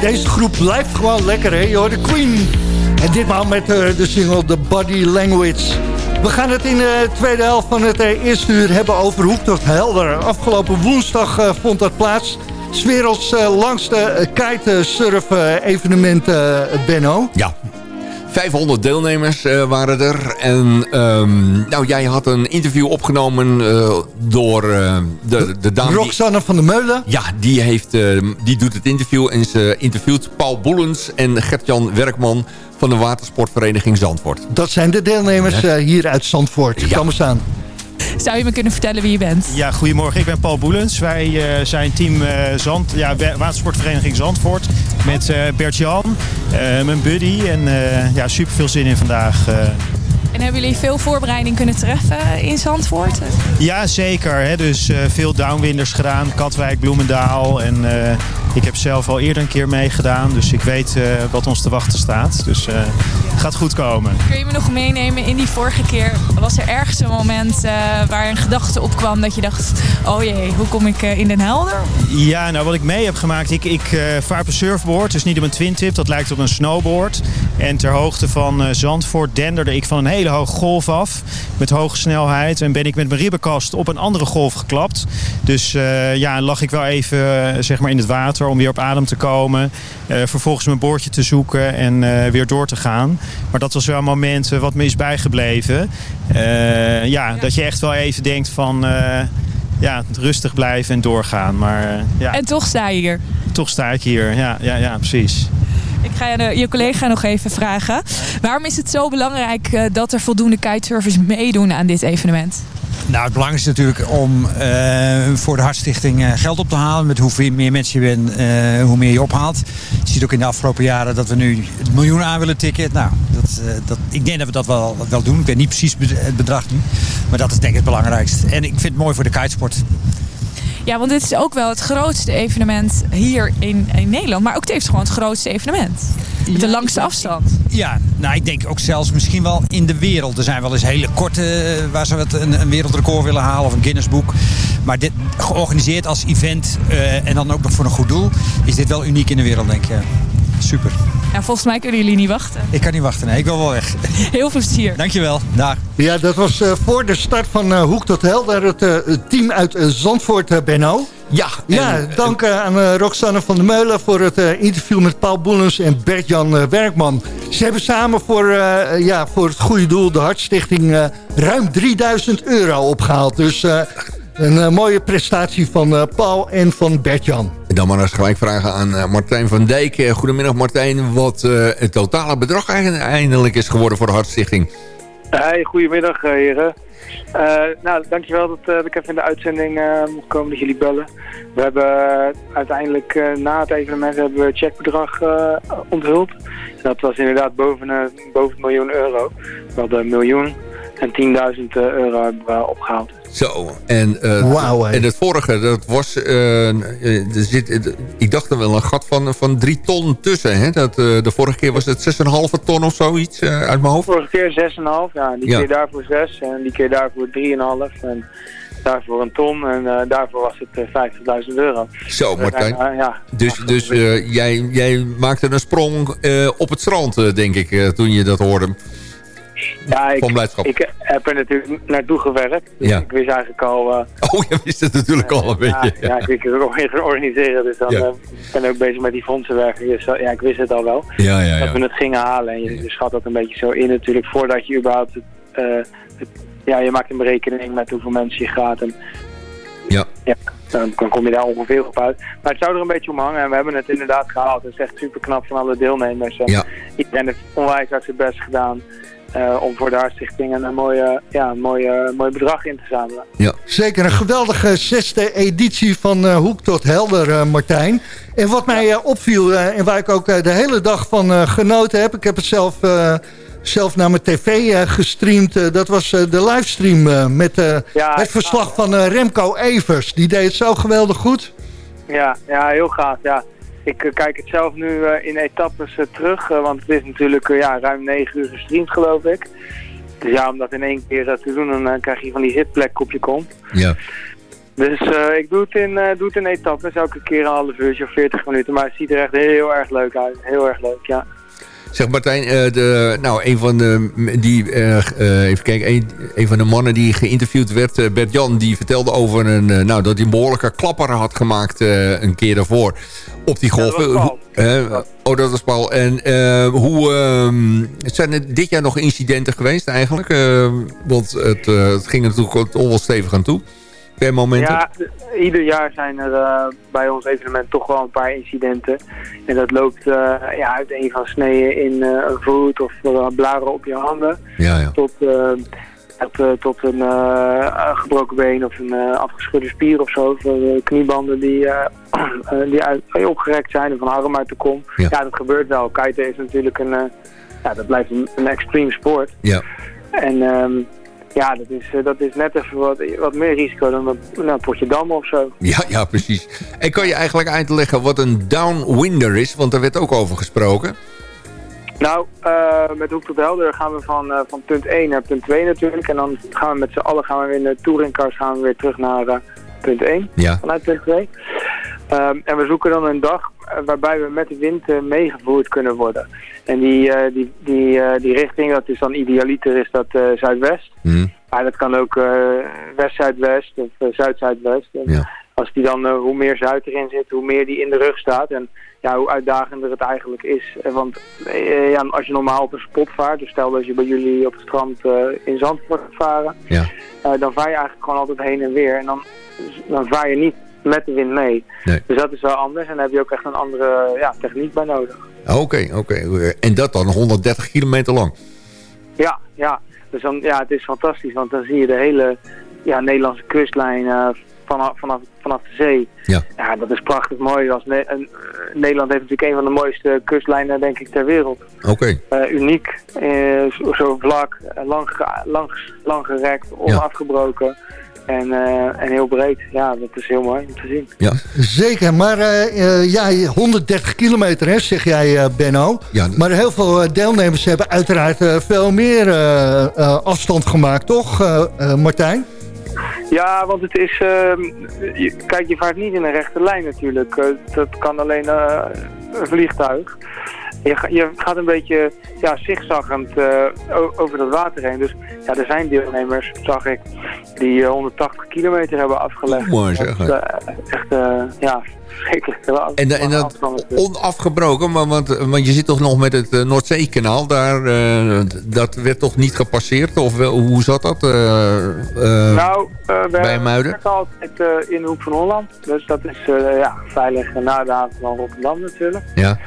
F: deze groep blijft gewoon lekker, hè? Je de Queen. En ditmaal met eh, de single The Body Language. We gaan het in de tweede helft van het eh, eerste uur hebben over Hoek tot Helder. Afgelopen woensdag eh, vond dat plaats. 's werelds eh, langste eh, kitesurf eh, evenement, eh, Benno.
G: Ja, 500 deelnemers eh, waren er. En ehm, nou, jij had een interview opgenomen eh, door eh, de, de dame... die-
F: Roxanne van der Meulen.
G: Ja, die, heeft, eh, die doet het interview en ze interviewt Paul Boelens en Gert-Jan Werkman van de watersportvereniging Zandvoort.
F: Dat zijn de deelnemers eh, hier uit Zandvoort. Kom eens aan.
N: Zou je me kunnen vertellen wie je bent?
O: Ja, goedemorgen. Ik ben Paul Boelens. Wij eh, zijn team eh, Zand, ja, wa- watersportvereniging Zandvoort. Met eh Bert-Jan, eh, mijn buddy. En eh, ja, super veel zin in vandaag.
N: En hebben jullie veel voorbereiding kunnen treffen in Zandvoort?
O: ja, zeker. Hè. Dus veel downwinders gedaan. Katwijk, Bloemendaal. En ik heb zelf al eerder een keer meegedaan. Dus ik weet eh, wat ons te wachten staat. Dus eh, het gaat goed komen.
N: Kun je me nog meenemen in die vorige keer? Was er ergens een moment eh, waar een gedachte opkwam dat je dacht... oh jee, hoe kom ik in Den Helder?
O: Ja, nou wat ik mee heb gemaakt, ik, ik vaar op een surfboard, dus niet op een twin tip, dat lijkt op een snowboard. En ter hoogte van eh, Zandvoort denderde ik van een hele hoge golf af, met hoge snelheid. En ben ik met mijn ribbenkast op een andere golf geklapt. Dus eh, ja, lag ik wel even eh, zeg maar in het water om weer op adem te komen. Vervolgens mijn boordje te zoeken en weer door te gaan. Maar dat was wel een moment wat me is bijgebleven. Ja, dat je echt wel even denkt van... ja, rustig blijven en doorgaan. Maar ja,
N: En toch sta je hier.
O: toch sta ik hier. Ja, ja, ja precies.
N: Ik ga je, je collega nog even vragen. Waarom is het zo belangrijk eh, dat er voldoende kitesurfers meedoen aan dit evenement?
P: Nou, het belangrijkste is natuurlijk om eh, voor de Hartstichting eh, geld op te halen. Met hoeveel meer mensen je bent, eh, hoe meer je ophaalt. Je ziet ook in de afgelopen jaren dat we nu het miljoen aan willen tikken. Nou, dat, eh, dat, ik denk dat we dat wel, wel doen. Ik weet niet precies het bedrag nu. Maar dat is denk ik het belangrijkste. En ik vind het mooi voor de kitesport.
N: Ja, want dit is ook wel het grootste evenement hier in, in Nederland. Maar ook tevens gewoon het grootste evenement. Met de langste afstand.
P: Ja, nou ik denk ook zelfs misschien wel in de wereld. Er zijn wel eens hele korte eh, waar ze wat een, een wereldrecord willen halen of een Guinnessboek. Maar dit georganiseerd als event eh, en dan ook nog voor een goed doel, is dit wel uniek in de wereld denk ik. Super.
N: Ja, volgens mij kunnen jullie niet wachten.
P: Ik kan niet wachten, nee, ik wil wel weg.
N: Heel veel plezier.
P: Dankjewel, dag.
F: Ja, dat was eh, voor de start van eh, Hoek tot Helder. Het eh, het team uit Zandvoort, Benno.
G: Ja.
F: Ja, dank aan eh, Roxanne van der Meulen voor het eh, interview met Paul Boelens en Bert-Jan Werkman. Ze hebben samen voor, eh, ja, voor het goede doel, de Hartstichting, eh, ruim 3000 euro opgehaald. Dus eh, een eh, mooie prestatie van eh, Paul en van Bert-Jan.
G: Dan maar eens gelijk vragen aan eh, Martijn van Dijk. Goedemiddag Martijn, wat eh, het totale bedrag eindelijk is geworden voor de Hartstichting.
Q: Hey, goedemiddag heren. Eh, nou, dankjewel dat, eh, dat ik even in de uitzending eh, mocht komen, dat jullie bellen. We hebben uiteindelijk eh, na het evenement hebben we het checkbedrag eh, onthuld. Dat was inderdaad boven, boven het miljoen euro. We hadden een miljoen En 10.000 euro hebben we opgehaald.
G: Zo, en, uh, en het vorige, dat was, uh, er zit, ik dacht er wel een gat van, van drie ton tussen. Hè? Dat, uh, de vorige keer was het 6,5 ton of zoiets uit mijn hoofd.
Q: De vorige keer 6,5, ja. Die keer daarvoor 6 en die keer daarvoor 3,5. En daarvoor een ton en daarvoor was het 50.000 euro.
G: Zo, Martijn. ja, dus dus jij, jij maakte een sprong op het strand, denk ik, toen je dat hoorde.
Q: Ja, ik, ik heb er natuurlijk naartoe gewerkt. Dus ja. ik wist eigenlijk al... Uh,
G: oh, je wist het natuurlijk al een beetje.
Q: Ja, ja. ik wil het gaan organiseren. Dus dan ja. uh, ben ik ook bezig met die fondsenwerken. Dus uh, ja, ik wist het al wel.
G: Ja,
Q: dat we het gingen halen. En je, schat dat een beetje zo in natuurlijk. Voordat je überhaupt... Het, het, ja, je maakt een berekening met hoeveel mensen je gaat. En,
G: ja.
Q: ja dan, kom je daar ongeveer op uit. Maar het zou er een beetje om hangen. En we hebben het inderdaad gehaald. Het is echt super knap van alle deelnemers.
G: Ja.
Q: Iedereen heeft onwijs uit zijn best gedaan. Uh, om voor de Hartstichting een mooie, ja, een mooie, mooi bedrag in te zamelen.
F: Ja. Zeker een geweldige zesde editie van Hoek tot Helder, Martijn. En wat mij opviel en waar ik ook de hele dag van genoten heb... ik heb het zelf, zelf naar mijn tv gestreamd... dat was de livestream met ja, het verslag van Remco Evers. Die deed het zo geweldig goed.
Q: Ja, ja heel gaaf, ja. Ik uh, kijk het zelf nu uh, in etappes uh, terug, want het is natuurlijk ja, ruim 9 uur gestreamd geloof ik. Dus ja, om dat in één keer te doen, dan krijg je van die zitplek op je kont.
G: Ja.
Q: Dus ik doe het, in, doe het in etappes, elke keer een half uurtje of 40 minuten. Maar het ziet er echt heel erg leuk uit. Heel erg leuk, ja.
G: Zeg Martijn, uh, de, nou, een van de, die, uh, even kijken, een, een, van de mannen die geïnterviewd werd, Bert Jan, die vertelde over een, nou, dat hij een behoorlijke klapper had gemaakt een keer daarvoor op die golven.
Q: Ja,
G: oh, dat was Paul. En hoe ehm, zijn er dit jaar nog incidenten geweest eigenlijk? want het, het ging natuurlijk onwel stevig aan toe per moment.
Q: Ja, ieder jaar zijn er bij ons evenement toch wel een paar incidenten. En dat loopt ja, uit een van sneeën in een voet of blaren op je handen.
G: Ja, ja.
Q: Tot, tot, tot een gebroken been of een afgeschudde spier of zo. Of kniebanden die, die uit, opgerekt zijn en van arm uit de kom. Ja. ja, dat gebeurt wel. Kiten is natuurlijk een, ja, dat blijft een, een extreem sport.
G: Ja.
Q: En um, ja, dat is, eh, dat is net even wat, wat meer risico dan een nou, potje dam of zo.
G: Ja, ja, precies. En kan je eigenlijk uitleggen wat een downwinder is? Want daar werd ook over gesproken.
Q: Nou, uh, met Hoek tot Helder gaan we van, uh, van punt 1 naar punt 2 natuurlijk. En dan gaan we met z'n allen gaan we weer in de touringcars gaan we weer terug naar uh, punt 1.
G: Ja.
Q: Vanuit punt 2. Um, en we zoeken dan een dag waarbij we met de wind meegevoerd kunnen worden. En die, die, die, die richting, dat is dan idealiter, is dat zuidwest.
G: Mm.
Q: Maar dat kan ook west-zuidwest of zuid-zuidwest.
G: Ja.
Q: Als die dan, hoe meer zuid erin zit, hoe meer die in de rug staat. En ja, hoe uitdagender het eigenlijk is. Want ja, als je normaal op een spot vaart, dus stel dat je bij jullie op het strand in Zandvoort varen.
G: Ja.
Q: dan vaar je eigenlijk gewoon altijd heen en weer. En dan, dan vaar je niet met de wind mee.
G: Nee.
Q: Dus dat is wel anders en daar heb je ook echt een andere ja, techniek bij nodig.
G: Oké, oké. En dat dan 130 kilometer lang?
Q: Ja, ja. Dus dan, ja, het is fantastisch, want dan zie je de hele ja, Nederlandse kustlijn uh, vanaf, vanaf, vanaf de zee.
G: Ja.
Q: ja, dat is prachtig mooi. Als ne en, uh, Nederland heeft natuurlijk een van de mooiste kustlijnen, denk ik, ter wereld.
G: Oké.
Q: Uh, uniek, zo, zo, vlak, lang, lang, lang gerekt, onafgebroken. En, uh, en heel breed. Ja, dat is heel mooi om te zien.
G: Ja.
F: Zeker, maar uh, ja, 130 kilometer hè, zeg jij uh, Benno.
G: Ja,
F: maar heel veel deelnemers hebben uiteraard veel meer afstand gemaakt, toch Martijn?
Q: Ja, want het is... Ehm, je, kijk, je vaart niet in een rechte lijn natuurlijk. dat kan alleen een vliegtuig. Je, je, gaat een beetje ja, zigzaggend uh, over dat water heen. Dus ja, er zijn deelnemers, zag ik, die 180 eh, kilometer hebben afgelegd.
G: Mooi zeg.
Q: Echt, echt ja, verschrikkelijk.
G: En, en dat onafgebroken, maar, want, want je zit toch nog met het Noordzeekanaal. Daar, uh, dat werd toch niet gepasseerd? Of wel, hoe zat dat?
Q: nou, we
G: bij Muiden?
Q: werken altijd in de Hoek van Holland. Dus dat is ja, veilig na de haven van Rotterdam natuurlijk.
G: Ja.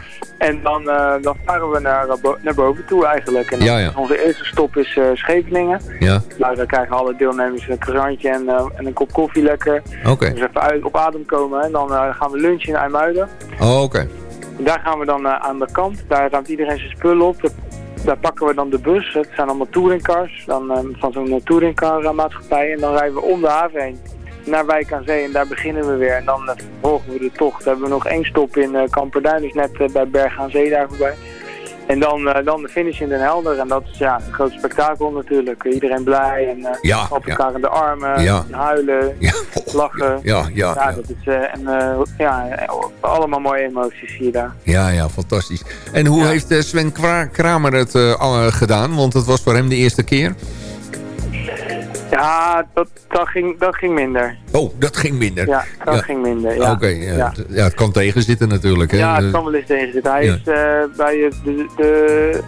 Q: En dan, uh, dan varen we naar, naar boven toe eigenlijk. En dan,
G: ja, ja.
Q: onze eerste stop is uh, Scheveningen.
G: Ja.
Q: Nou, daar krijgen alle deelnemers een croissantje en, uh, en een kop koffie lekker.
G: Oké. Okay.
Q: Dus even uit, op adem komen. En dan gaan we lunchen in IJmuiden.
G: Oh, oké. Okay.
Q: Daar gaan we dan aan de kant. Daar ruimt iedereen zijn spullen op. daar pakken we dan de bus. Het zijn allemaal touringcars dan, ehm, van zo'n touringcar-maatschappij. En dan rijden we om de haven heen naar Wijk aan Zee en daar beginnen we weer. En dan volgen we de tocht. Dan hebben we nog één stop in uh, Kamperduin, dus net bij Berg aan Zee daar voorbij. En dan, uh, dan de finish in Den Helder. En dat is ja, een groot spektakel natuurlijk. Iedereen blij en uh,
G: ja,
Q: op elkaar
G: ja.
Q: in de armen,
G: ja.
Q: huilen, lachen.
G: Ja, ja, ja.
Q: Dat is, uh, en, ja, allemaal mooie emoties zie je daar.
G: Ja, ja, fantastisch. En hoe heeft Sven Kramer het gedaan? Want het was voor hem de eerste keer.
Q: Ja, dat, dat, ging, dat ging minder.
G: Oh, dat ging minder?
Q: Ja, dat
G: ja.
Q: ging minder, ja.
G: Oké, okay, ja. ja. het kan tegenzitten natuurlijk. Hè?
Q: Ja, het kan wel eens tegenzitten. Hij is uh, bij de, de,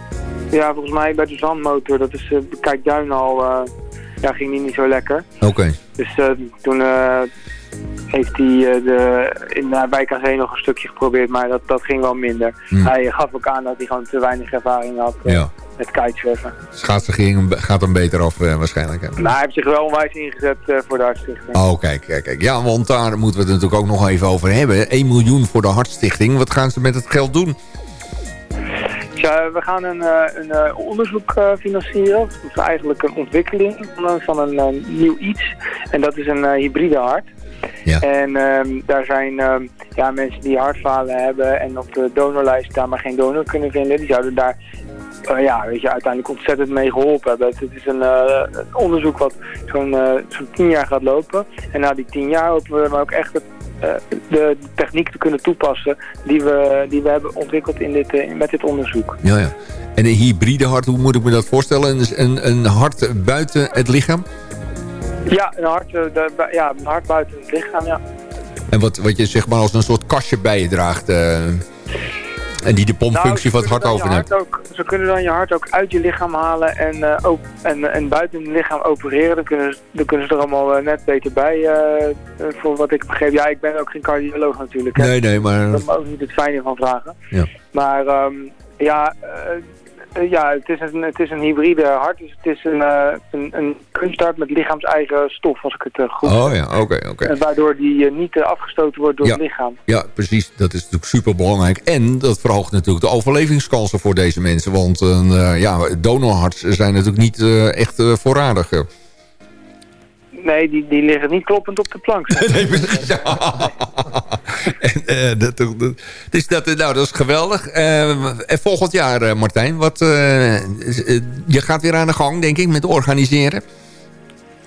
Q: ja, volgens mij bij de zandmotor, dat is uh, Kijkduin al, uh, ja, ging die niet zo lekker.
G: Oké. Okay.
Q: Dus toen heeft hij de, in de Wijk aan Zee nog een stukje geprobeerd, maar dat, dat ging wel minder.
G: Hmm.
Q: Hij gaf ook aan dat hij gewoon te weinig ervaring had.
G: Ja
Q: met kitesurfen.
G: Schaatsen ging, gaat hem beter af waarschijnlijk. Hè?
Q: Nou, hij heeft zich wel onwijs ingezet voor de Hartstichting.
G: Oh, kijk, kijk, kijk. Ja, want daar moeten we het natuurlijk ook nog even over hebben. 1 miljoen voor de Hartstichting. Wat gaan ze met het geld doen?
Q: Ja, we gaan een, uh, een onderzoek financieren. Dat is eigenlijk een ontwikkeling van een nieuw iets. En dat is een hybride hart.
G: Ja.
Q: En um, daar zijn um, ja, mensen die hartfalen hebben en op de donorlijst daar maar geen donor kunnen vinden. Die zouden daar uh, ja, weet je, uiteindelijk ontzettend mee geholpen hebben. Het, is een, uh, onderzoek wat zo'n uh, zo'n tien jaar gaat lopen. En na die tien jaar hopen we dan ook echt het, de, de, techniek te kunnen toepassen die we, die we hebben ontwikkeld in dit, met dit onderzoek.
G: Ja, ja. En een hybride hart, hoe moet ik me dat voorstellen? Een, een, een hart buiten het lichaam?
Q: Ja, een hart, de, ja, een hart buiten het lichaam, ja.
G: En wat, wat je zeg maar als een soort kastje bij je draagt... En die de pompfunctie
Q: nou,
G: van het hart overneemt.
Q: Ook, ze kunnen dan je hart ook uit je lichaam halen en, uh, op, en, en buiten je lichaam opereren. Dan kunnen, ze, dan kunnen ze er allemaal uh, net beter bij, uh, voor wat ik begreep. Ja, ik ben ook geen cardioloog natuurlijk. Hè.
G: Nee, nee, maar...
Q: Daar mag ook niet het fijne van vragen.
G: Ja.
Q: Maar um, ja, ja het, is een, het is een hybride hart. Dus het is een, een, een kunsthart met lichaams-eigen stof, als ik het goed
G: Oh ja, oké, okay.
Q: Waardoor die niet afgestoten wordt door
G: ja.
Q: het lichaam.
G: Ja, precies. Dat is natuurlijk super belangrijk. En dat verhoogt natuurlijk de overlevingskansen voor deze mensen. Want ja, donorharts zijn natuurlijk niet echt voorradig.
Q: Nee, die, die liggen niet kloppend op de plank.
G: nee, precies. en, uh, dat, dat, dus dat, nou, dat is geweldig. Uh, en volgend jaar, uh, Martijn, wat, je gaat weer aan de gang, denk ik, met organiseren.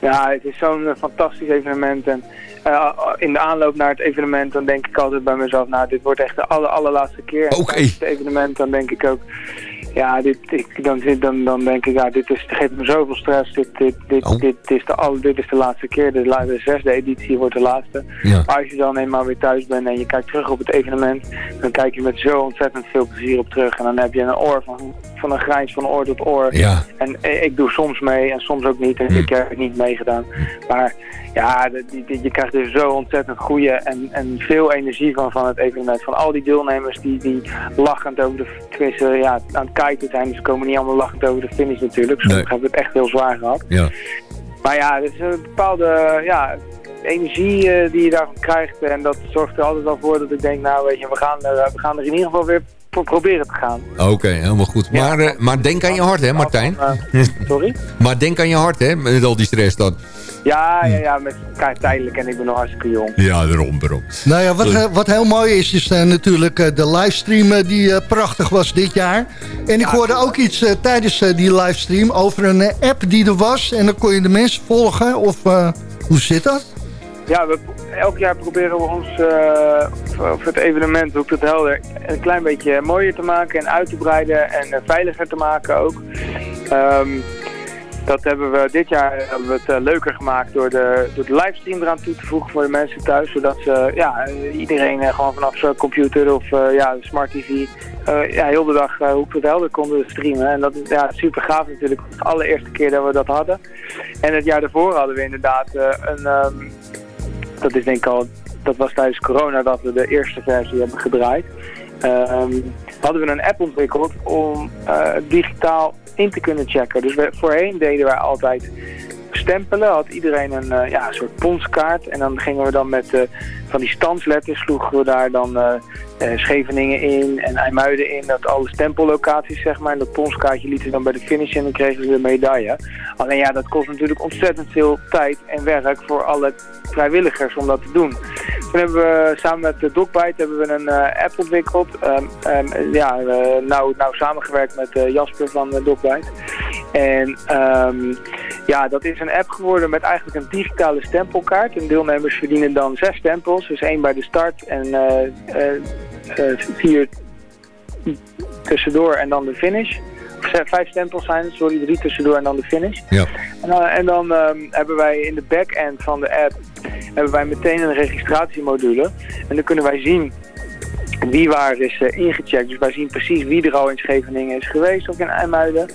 Q: Ja, het is zo'n fantastisch evenement. En in de aanloop naar het evenement, dan denk ik altijd bij mezelf, nou, dit wordt echt de aller, allerlaatste keer.
G: Oké. Okay.
Q: Het evenement, dan denk ik ook, ja, dit, ik, dan, dan, dan denk ik, ja, dit, is, dit geeft me zoveel stress. Dit, dit, dit,
G: oh.
Q: dit, is de, al, dit is de laatste keer. De, de zesde editie wordt de laatste.
G: Ja.
Q: Maar als je dan eenmaal weer thuis bent en je kijkt terug op het evenement, dan kijk je met zo ontzettend veel plezier op terug. En dan heb je een oor van, van een grijns van oor tot oor.
G: Ja.
Q: En ik doe soms mee en soms ook niet. En
G: Hm.
Q: ik heb niet meegedaan. Maar ja, die, die, je krijgt er zo ontzettend goede en, en veel energie van, van het evenement. Van al die deelnemers die, die lachend over de tenminste, ja, aan het kijken zijn. Ze komen niet allemaal lachend over de finish natuurlijk. Sommigen
G: Nee.
Q: hebben het echt heel zwaar gehad.
G: Ja.
Q: Maar ja, het is een bepaalde ja, energie eh, die je daarvan krijgt. En dat zorgt er altijd wel voor dat ik denk, nou weet je, we gaan er, we gaan er in ieder geval weer voor proberen te gaan.
G: Oké, helemaal goed. Maar, uh, maar denk aan je hart, hè, Martijn?
Q: Uh, sorry?
G: maar denk aan je hart, hè, met al die stress dan.
Q: Ja, ja, ja, met kijk, tijdelijk en ik ben nog hartstikke jong.
G: Ja, daarom, daarom.
F: Nou ja, wat, wat heel mooi is, is uh, natuurlijk uh, de livestream die prachtig was dit jaar. En ik ja, hoorde ook iets tijdens die livestream over een app die er was. En dan kon je de mensen volgen. Of hoe zit dat?
Q: Ja, we, elk jaar proberen we ons voor het evenement Hoek tot Helder een klein beetje mooier te maken en uit te breiden en veiliger te maken ook. Um, dat hebben we dit jaar hebben we het uh, leuker gemaakt door de, door de livestream eraan toe te voegen voor de mensen thuis. Zodat ze, ja, iedereen uh, gewoon vanaf zijn computer of ja, smart tv ja, heel de dag uh, Hoek tot Helder konden streamen. En dat is ja, super gaaf natuurlijk. De allereerste keer dat we dat hadden. En het jaar daarvoor hadden we inderdaad een, um, dat is denk ik al, dat was tijdens corona dat we de eerste versie hebben gedraaid. Um, hadden we een app ontwikkeld om digitaal in te kunnen checken. Dus we, voorheen deden wij altijd stempelen had iedereen een, uh, ja, soort ponskaart. En dan gingen we dan met uh, van die stansletters sloegen we daar dan uh, Scheveningen in en IJmuiden in. Dat alle stempellocaties zeg maar. En dat ponskaartje lieten we dan bij de finish en dan kregen ze de medaille. Alleen ja, dat kost natuurlijk ontzettend veel tijd en werk voor alle vrijwilligers om dat te doen. Toen hebben we samen met de Dogbite hebben we een app ontwikkeld. Um, um, ja, nou, nou samengewerkt met Jasper van uh. En um, ja, dat is een app geworden met eigenlijk een digitale stempelkaart. En deelnemers verdienen dan zes stempels. Dus één bij de start en uh, uh, vier tussendoor en dan de finish. Of vijf stempels zijn, sorry, drie tussendoor en dan de finish.
G: Ja.
Q: En, en dan um, hebben wij in de back-end van de app hebben wij meteen een registratiemodule. En dan kunnen wij zien wie waar is uh, ingecheckt. Dus wij zien precies wie er al in Scheveningen is geweest of in IJmuiden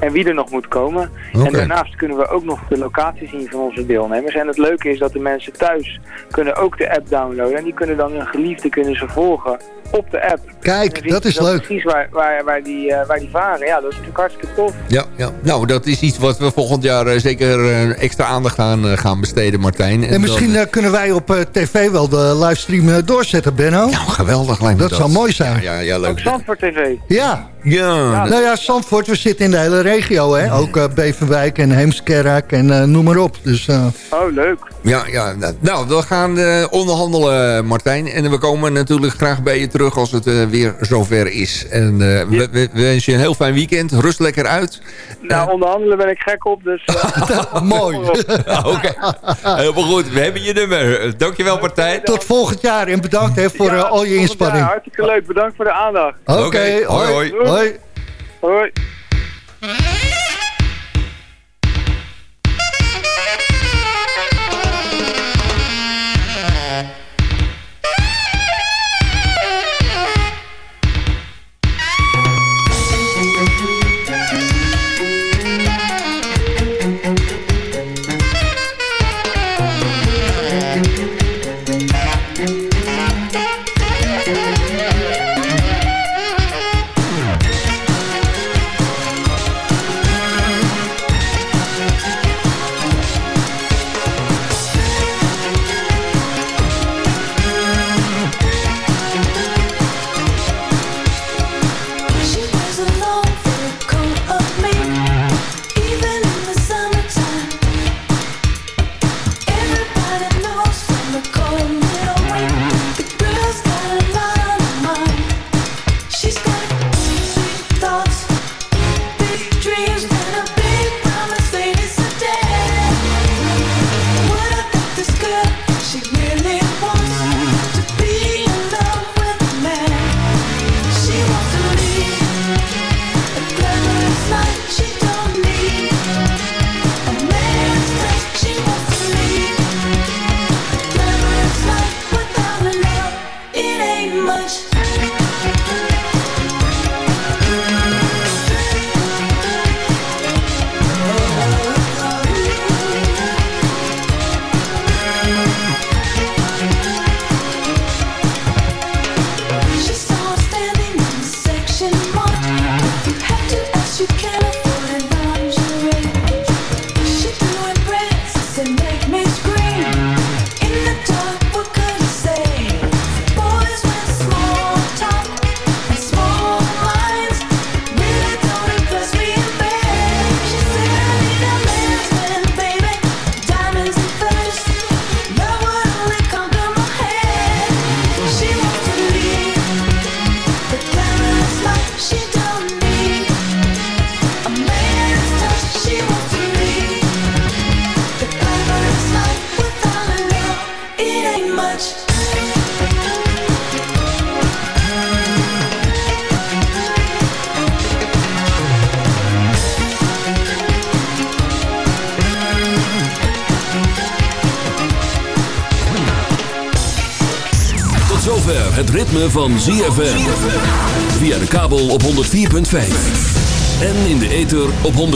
Q: en wie er nog moet komen. Okay. En daarnaast kunnen we ook nog de locatie zien van onze deelnemers. En het leuke is dat de mensen thuis kunnen ook de app downloaden. En die kunnen dan hun geliefde kunnen ze volgen op de app.
F: Kijk, dat is leuk.
Q: Precies waar, waar, waar, die, uh, waar die varen. Ja, dat is natuurlijk hartstikke tof.
G: Ja, ja. nou dat is iets wat we volgend jaar uh, zeker uh, extra aandacht gaan, gaan besteden, Martijn.
F: En, en misschien dan... kunnen wij op tv wel de livestream doorzetten, Benno.
G: Ja, geweldig lijkt
F: dat.
G: Dat
F: zou mooi zijn.
G: Ja, ja, leuk.
Q: Ook Zandvoort TV.
F: Ja.
G: Ja.
F: Nou ja, Zandvoort, we zitten in de hele regio, hè. Ook uh, Beverwijk en Heemskerk en uh, noem maar op. Dus, uh...
Q: Oh, leuk.
G: Ja, ja, nou, we gaan onderhandelen, Martijn. En we komen natuurlijk graag bij je terug als het weer zover is. En we, we, we, wensen je een heel fijn weekend. Rust lekker uit.
Q: Nou, onderhandelen ben ik gek op, dus...
F: Mooi.
G: Oké, okay. helemaal goed. We hebben je nummer. Dankjewel, Martijn.
F: Tot volgend jaar en bedankt hè, voor ja, al je inspanning.
Q: Ja, hartstikke leuk. Bedankt voor de aandacht.
F: Oké, okay, okay. hoi. hoi.
Q: Hoi. Hoi.